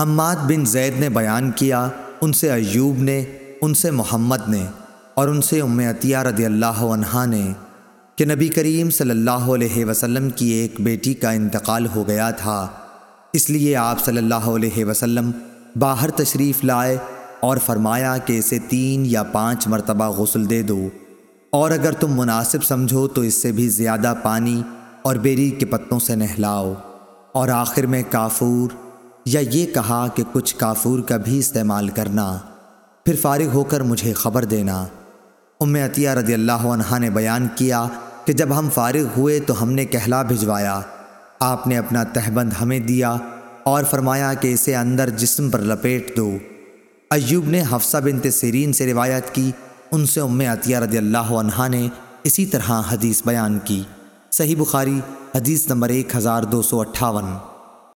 حماد بن زید نے بیان کیا، ان سے ایوب نے، ان سے محمد نے اور ان سے ام عطیہ رضی اللہ عنہا نے کہ نبی کریم صلی اللہ علیہ وسلم کی ایک بیٹی کا انتقال ہو گیا تھا۔ اس لیے آپ صلی اللہ علیہ وسلم باہر تشریف لائے اور فرمایا کہ اسے تین یا پانچ مرتبہ غسل دے دو۔ اور اگر تم مناسب سمجھو تو اس سے بھی زیادہ پانی اور بیری کے پتوں سے نہلاؤ۔ اور آخر میں کافور یا یہ کہا کہ کچھ کافور کا بھی استعمال کرنا، پھر فارغ ہو کر مجھے خبر دینا۔ ام عطیہ رضی اللہ عنہ نے بیان کیا کہ جب ہم فارغ ہوئے تو ہم نے کہلا بھجوایا۔ آپ نے اپنا تہبند ہمیں دیا اور فرمایا کہ اسے اندر جسم پر لپیٹ دو۔ ایوب نے حفصہ بنت سیرین سے روایت کی۔ ان سے ام عطیہ رضی اللہ عنہ نے اسی طرح حدیث بیان کی۔ صحیح بخاری، حدیث نمبر ایک ہزار دو سو اٹھاون۔